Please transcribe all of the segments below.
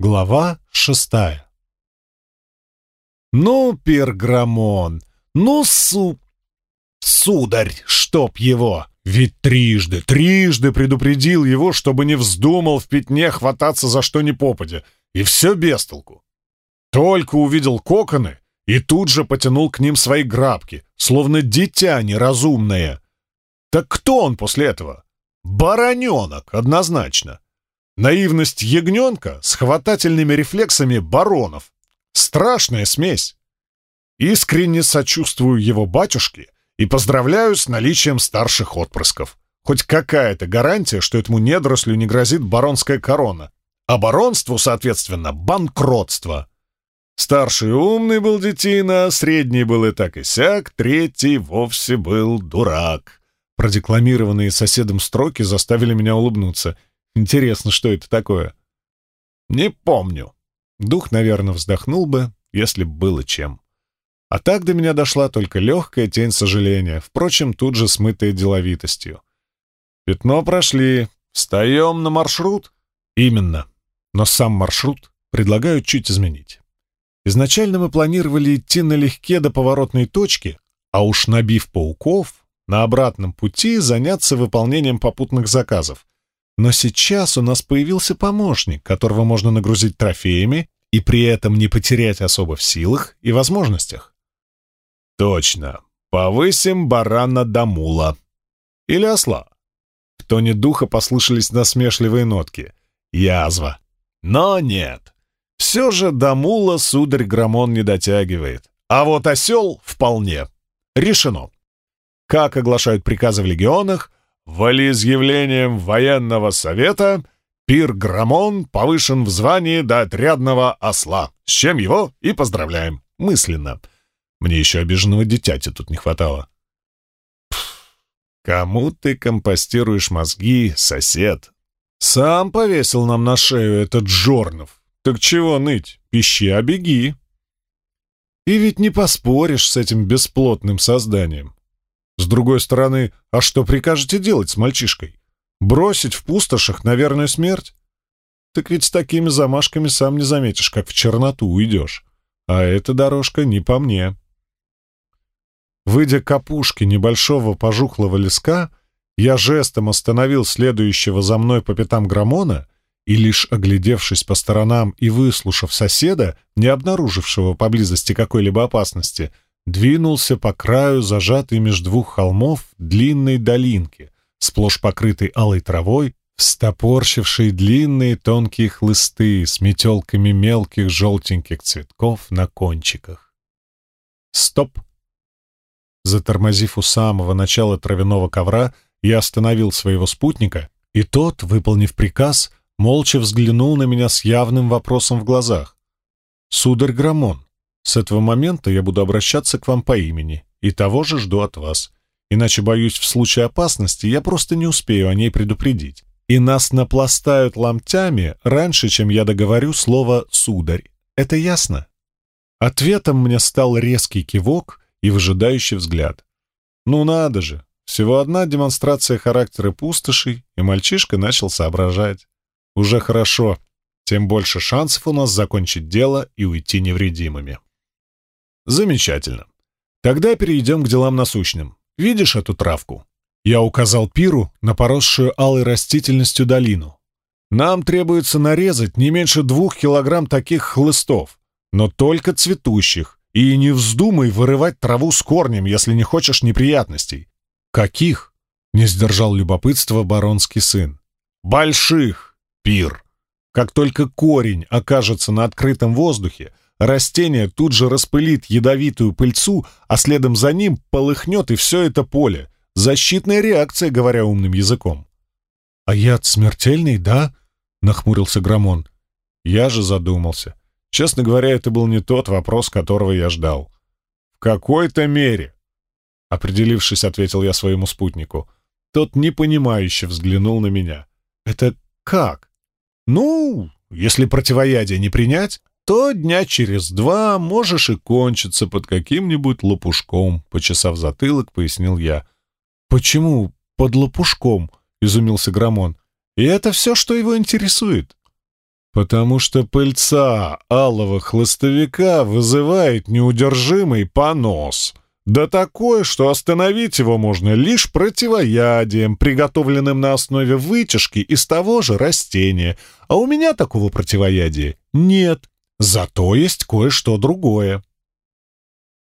Глава шестая. «Ну, Перграмон, ну, су... сударь, чтоб его!» Ведь трижды, трижды предупредил его, чтобы не вздумал в пятне хвататься за что ни попадя. И все без толку. Только увидел коконы и тут же потянул к ним свои грабки, словно дитя неразумное. Так кто он после этого? Бароненок, однозначно. Наивность ягненка с хватательными рефлексами баронов. Страшная смесь. Искренне сочувствую его батюшке и поздравляю с наличием старших отпрысков. Хоть какая-то гарантия, что этому недорослю не грозит баронская корона. А баронству, соответственно, банкротство. Старший умный был детина, средний был и так и сяк, третий вовсе был дурак. Продекламированные соседом строки заставили меня улыбнуться — Интересно, что это такое? Не помню. Дух, наверное, вздохнул бы, если б было чем. А так до меня дошла только легкая тень сожаления, впрочем, тут же смытая деловитостью. Пятно прошли. Встаем на маршрут? Именно. Но сам маршрут предлагаю чуть изменить. Изначально мы планировали идти налегке до поворотной точки, а уж набив пауков, на обратном пути заняться выполнением попутных заказов, но сейчас у нас появился помощник, которого можно нагрузить трофеями и при этом не потерять особо в силах и возможностях. Точно. Повысим барана до мула. Или осла. В тоне духа послышались насмешливые нотки. Язва. Но нет. Все же до мула сударь Грамон не дотягивает. А вот осел вполне. Решено. Как оглашают приказы в легионах, волеизъявлением военного совета Пир Грамон повышен в звании до отрядного осла, с чем его и поздравляем, мысленно. Мне еще обиженного дитяти тут не хватало. кому ты компостируешь мозги, сосед? Сам повесил нам на шею этот Жорнов. Так чего ныть? Пищи, а беги. И ведь не поспоришь с этим бесплотным созданием. С другой стороны, а что прикажете делать с мальчишкой? Бросить в пустошах на верную смерть? Так ведь с такими замашками сам не заметишь, как в черноту уйдешь. А эта дорожка не по мне. Выйдя к опушке небольшого пожухлого леска, я жестом остановил следующего за мной по пятам Грамона и, лишь оглядевшись по сторонам и выслушав соседа, не обнаружившего поблизости какой-либо опасности, двинулся по краю зажатой между двух холмов длинной долинки, сплошь покрытой алой травой, встопорщившей длинные тонкие хлысты с метелками мелких желтеньких цветков на кончиках. «Стоп!» Затормозив у самого начала травяного ковра, я остановил своего спутника, и тот, выполнив приказ, молча взглянул на меня с явным вопросом в глазах. «Сударь Грамон, с этого момента я буду обращаться к вам по имени, и того же жду от вас. Иначе, боюсь, в случае опасности я просто не успею о ней предупредить. И нас напластают ломтями раньше, чем я договорю слово «сударь». Это ясно?» Ответом мне стал резкий кивок и выжидающий взгляд. «Ну надо же! Всего одна демонстрация характера пустошей, и мальчишка начал соображать. Уже хорошо, тем больше шансов у нас закончить дело и уйти невредимыми». Замечательно. Тогда перейдем к делам насущным. Видишь эту травку? Я указал Пиру на поросшую алой растительностью долину. Нам требуется нарезать не меньше двух килограмм таких хлыстов, но только цветущих. И не вздумай вырывать траву с корнем, если не хочешь неприятностей. Каких? Не сдержал любопытства баронский сын. Больших, Пир. Как только корень окажется на открытом воздухе, Растение тут же распылит ядовитую пыльцу, а следом за ним полыхнет и все это поле. Защитная реакция, говоря умным языком. «А яд смертельный, да?» — нахмурился Грамон. Я же задумался. Честно говоря, это был не тот вопрос, которого я ждал. «В какой-то мере», — определившись, ответил я своему спутнику. Тот непонимающе взглянул на меня. «Это как?» «Ну, если противоядие не принять, то дня через два можешь и кончиться под каким-нибудь лопушком», — почесав затылок, пояснил я. «Почему под лопушком?» — изумился Грамон. «И это все, что его интересует». Потому что пыльца алого хлыстовика вызывает неудержимый понос. Да такое, что остановить его можно лишь противоядием, приготовленным на основе вытяжки из того же растения. А у меня такого противоядия нет. Зато есть кое-что другое.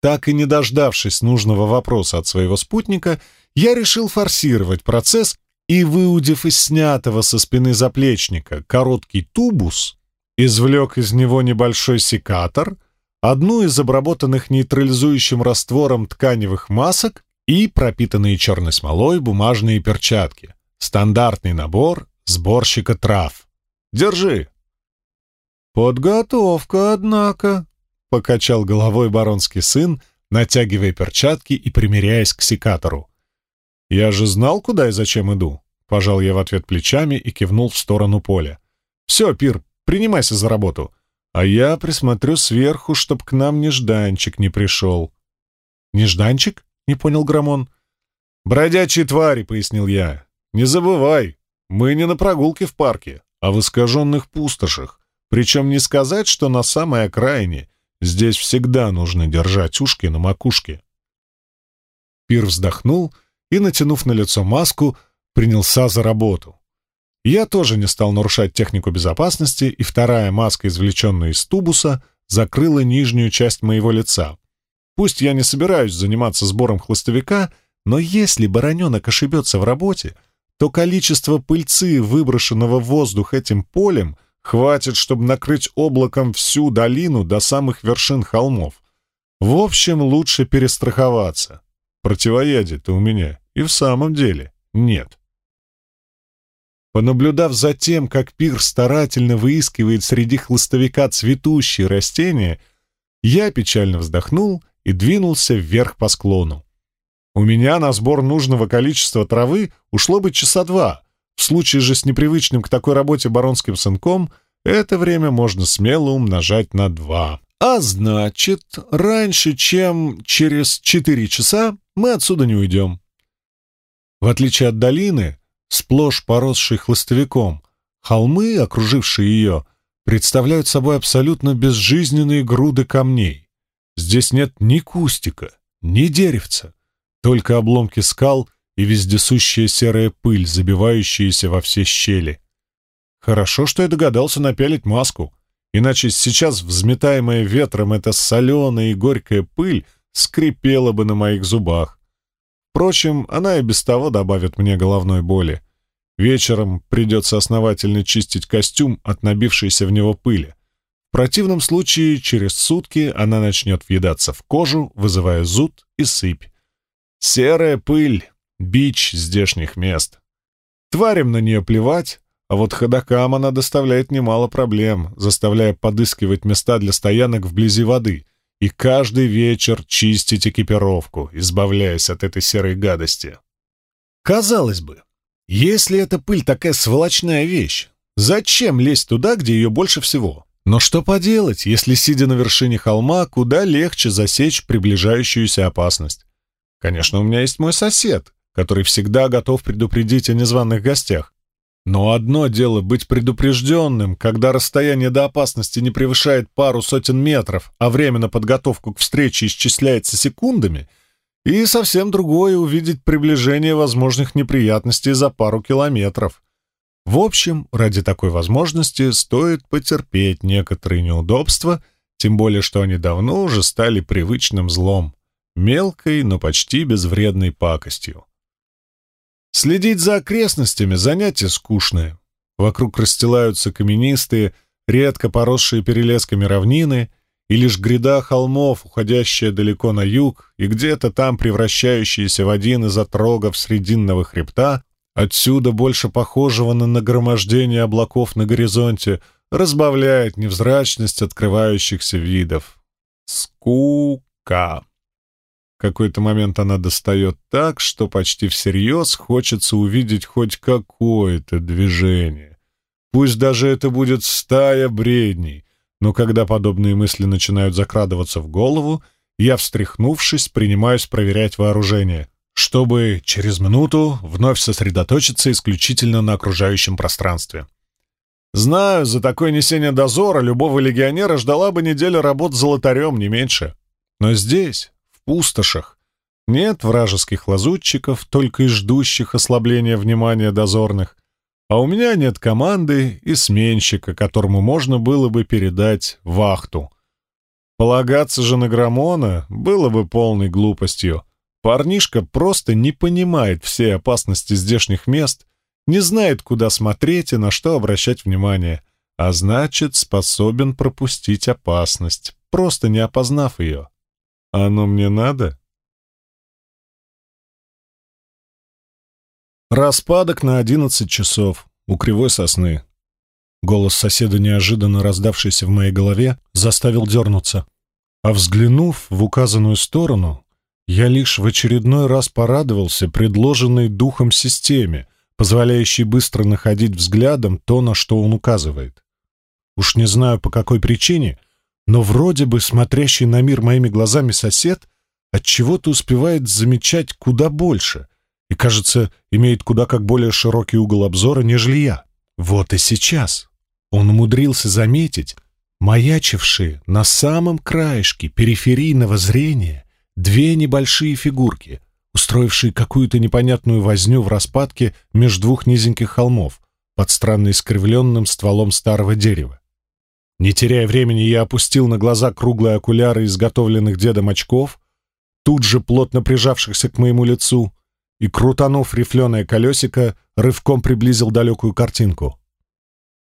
Так и не дождавшись нужного вопроса от своего спутника, я решил форсировать процесс и, выудив из снятого со спины заплечника короткий тубус, извлек из него небольшой секатор, одну из обработанных нейтрализующим раствором тканевых масок и пропитанные черной смолой бумажные перчатки. Стандартный набор сборщика трав. Держи. Подготовка, однако, — покачал головой баронский сын, натягивая перчатки и примеряясь к секатору. «Я же знал, куда и зачем иду», — пожал я в ответ плечами и кивнул в сторону поля. «Все, Пир, принимайся за работу, а я присмотрю сверху, чтоб к нам нежданчик не пришел». «Нежданчик?» — не понял Грамон. «Бродячие твари», — пояснил я. «Не забывай, мы не на прогулке в парке, а в искаженных пустошах. Причем не сказать, что на самой окраине. Здесь всегда нужно держать ушки на макушке». Пир вздохнул и, натянув на лицо маску, принялся за работу. Я тоже не стал нарушать технику безопасности, и вторая маска, извлеченная из тубуса, закрыла нижнюю часть моего лица. Пусть я не собираюсь заниматься сбором хлыстовика, но если бароненок ошибется в работе, то количество пыльцы, выброшенного в воздух этим полем, хватит, чтобы накрыть облаком всю долину до самых вершин холмов. В общем, лучше перестраховаться. Противоядие-то у меня и в самом деле нет. Понаблюдав за тем, как пир старательно выискивает среди хлыстовика цветущие растения, я печально вздохнул и двинулся вверх по склону. У меня на сбор нужного количества травы ушло бы часа два. В случае же с непривычным к такой работе баронским сынком это время можно смело умножать на два. А значит, раньше, чем через четыре часа мы отсюда не уйдем. В отличие от долины, сплошь поросшей хлыстовиком, холмы, окружившие ее, представляют собой абсолютно безжизненные груды камней. Здесь нет ни кустика, ни деревца, только обломки скал и вездесущая серая пыль, забивающаяся во все щели. Хорошо, что я догадался напялить маску, иначе сейчас взметаемая ветром эта соленая и горькая пыль скрипела бы на моих зубах. Впрочем, она и без того добавит мне головной боли. Вечером придется основательно чистить костюм от набившейся в него пыли. В противном случае через сутки она начнет въедаться в кожу, вызывая зуд и сыпь. Серая пыль — бич здешних мест. Тварям на нее плевать, а вот ходокам она доставляет немало проблем, заставляя подыскивать места для стоянок вблизи воды, и каждый вечер чистить экипировку, избавляясь от этой серой гадости. Казалось бы, если эта пыль такая сволочная вещь, зачем лезть туда, где ее больше всего? Но что поделать, если, сидя на вершине холма, куда легче засечь приближающуюся опасность? Конечно, у меня есть мой сосед, который всегда готов предупредить о незваных гостях, но одно дело быть предупрежденным, когда расстояние до опасности не превышает пару сотен метров, а время на подготовку к встрече исчисляется секундами, и совсем другое увидеть приближение возможных неприятностей за пару километров. В общем, ради такой возможности стоит потерпеть некоторые неудобства, тем более что они давно уже стали привычным злом, мелкой, но почти безвредной пакостью. Следить за окрестностями — занятие скучное. Вокруг расстилаются каменистые, редко поросшие перелесками равнины, и лишь гряда холмов, уходящая далеко на юг, и где-то там превращающаяся в один из отрогов срединного хребта, отсюда больше похожего на нагромождение облаков на горизонте, разбавляет невзрачность открывающихся видов. Скука какой-то момент она достает так, что почти всерьез хочется увидеть хоть какое-то движение. Пусть даже это будет стая бредней, но когда подобные мысли начинают закрадываться в голову, я, встряхнувшись, принимаюсь проверять вооружение, чтобы через минуту вновь сосредоточиться исключительно на окружающем пространстве. Знаю, за такое несение дозора любого легионера ждала бы неделя работ золотарем, не меньше. Но здесь, пустошах, нет вражеских лазутчиков, только и ждущих ослабления внимания дозорных. А у меня нет команды и сменщика, которому можно было бы передать вахту. Полагаться же на Грамона было бы полной глупостью. Парнишка просто не понимает всей опасности здешних мест, не знает, куда смотреть и на что обращать внимание, а значит, способен пропустить опасность, просто не опознав ее. Оно мне надо? Распадок на одиннадцать часов у кривой сосны. Голос соседа, неожиданно раздавшийся в моей голове, заставил дернуться. А взглянув в указанную сторону, я лишь в очередной раз порадовался предложенной духом системе, позволяющей быстро находить взглядом то, на что он указывает. Уж не знаю по какой причине, но вроде бы смотрящий на мир моими глазами сосед от чего то успевает замечать куда больше, и, кажется, имеет куда как более широкий угол обзора, нежели я. Вот и сейчас он умудрился заметить маячившие на самом краешке периферийного зрения две небольшие фигурки, устроившие какую-то непонятную возню в распадке между двух низеньких холмов под странно искривленным стволом старого дерева. Не теряя времени, я опустил на глаза круглые окуляры, изготовленных дедом очков, тут же плотно прижавшихся к моему лицу, и, крутанув рифленое колесико, рывком приблизил далекую картинку.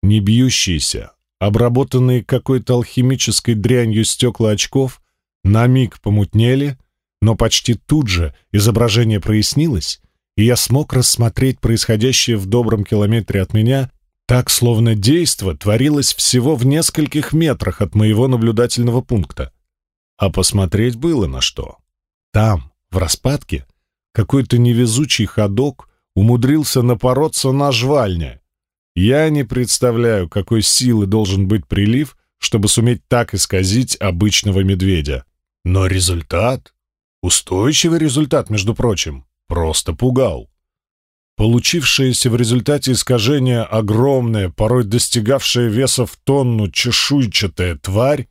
Не бьющиеся, обработанные какой-то алхимической дрянью стекла очков, на миг помутнели, но почти тут же изображение прояснилось, и я смог рассмотреть происходящее в добром километре от меня, так, словно действо творилось всего в нескольких метрах от моего наблюдательного пункта. А посмотреть было на что. Там, в распадке, какой-то невезучий ходок умудрился напороться на жвальня. Я не представляю, какой силы должен быть прилив, чтобы суметь так исказить обычного медведя. Но результат, устойчивый результат, между прочим, просто пугал. Получившееся в результате искажения огромная, порой достигавшая веса в тонну чешуйчатая тварь,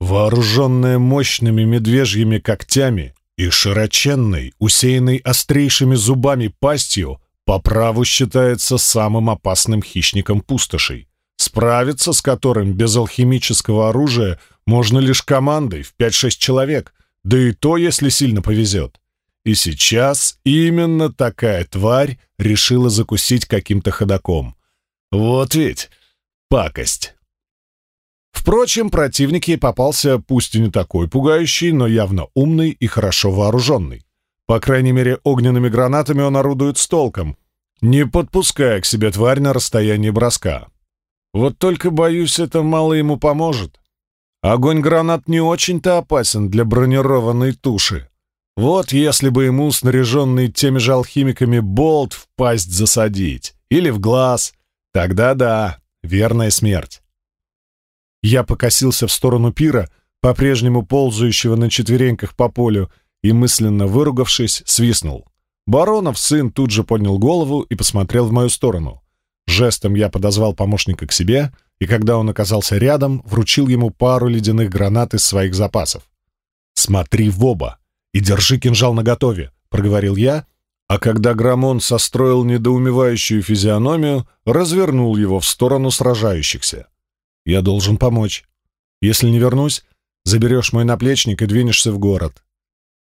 вооруженная мощными медвежьими когтями, и широченной, усеянной острейшими зубами пастью, по праву считается самым опасным хищником пустошей, справиться с которым без алхимического оружия можно лишь командой в 5-6 человек, да и то, если сильно повезет. И сейчас именно такая тварь решила закусить каким-то ходаком. Вот ведь пакость. Впрочем, противник ей попался пусть и не такой пугающий, но явно умный и хорошо вооруженный. По крайней мере, огненными гранатами он орудует с толком, не подпуская к себе тварь на расстоянии броска. Вот только, боюсь, это мало ему поможет. Огонь гранат не очень-то опасен для бронированной туши. Вот если бы ему, снаряженный теми же алхимиками, болт в пасть засадить или в глаз, тогда да, верная смерть. Я покосился в сторону пира, по-прежнему ползающего на четвереньках по полю, и, мысленно выругавшись, свистнул. Баронов сын тут же поднял голову и посмотрел в мою сторону. Жестом я подозвал помощника к себе, и когда он оказался рядом, вручил ему пару ледяных гранат из своих запасов. «Смотри в оба и держи кинжал наготове», — проговорил я, а когда Грамон состроил недоумевающую физиономию, развернул его в сторону сражающихся. Я должен помочь. Если не вернусь, заберешь мой наплечник и двинешься в город.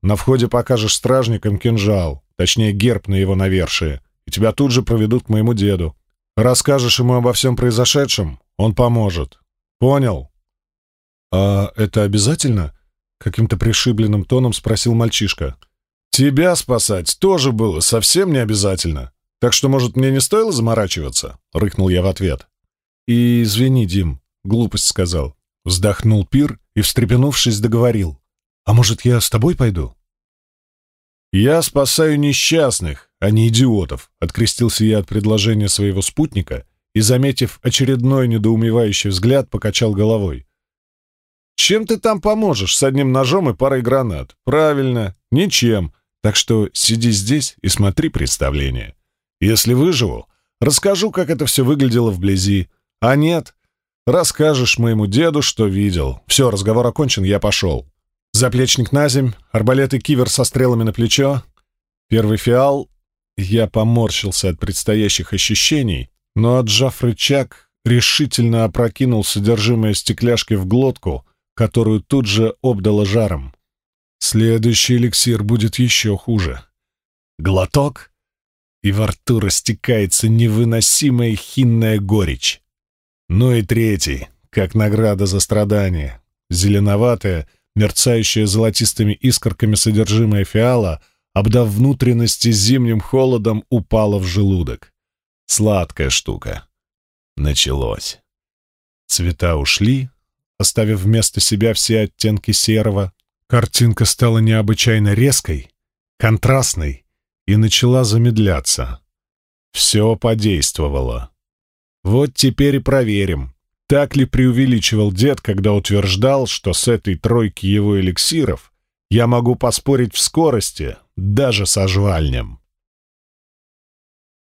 На входе покажешь стражникам кинжал, точнее герб на его навершие, и тебя тут же проведут к моему деду. Расскажешь ему обо всем произошедшем, он поможет. Понял? А это обязательно? Каким-то пришибленным тоном спросил мальчишка. Тебя спасать тоже было совсем не обязательно. Так что, может, мне не стоило заморачиваться? Рыкнул я в ответ. И извини, Дим, Глупость сказал. Вздохнул Пир и, встрепенувшись, договорил. «А может, я с тобой пойду?» «Я спасаю несчастных, а не идиотов», — открестился я от предложения своего спутника и, заметив очередной недоумевающий взгляд, покачал головой. «Чем ты там поможешь с одним ножом и парой гранат? Правильно, ничем. Так что сиди здесь и смотри представление. Если выживу, расскажу, как это все выглядело вблизи, А нет, расскажешь моему деду, что видел. Все, разговор окончен, я пошел. Заплечник на земь, арбалет и кивер со стрелами на плечо. Первый фиал. Я поморщился от предстоящих ощущений, но, отжав рычаг, решительно опрокинул содержимое стекляшки в глотку, которую тут же обдало жаром. Следующий эликсир будет еще хуже. Глоток, и во рту растекается невыносимая хинная горечь. Ну и третий, как награда за страдания. Зеленоватое, мерцающее золотистыми искорками содержимое фиала, обдав внутренности зимним холодом, упало в желудок. Сладкая штука. Началось. Цвета ушли, оставив вместо себя все оттенки серого. Картинка стала необычайно резкой, контрастной и начала замедляться. Все подействовало. Вот теперь и проверим, так ли преувеличивал дед, когда утверждал, что с этой тройки его эликсиров я могу поспорить в скорости даже со жвальнем.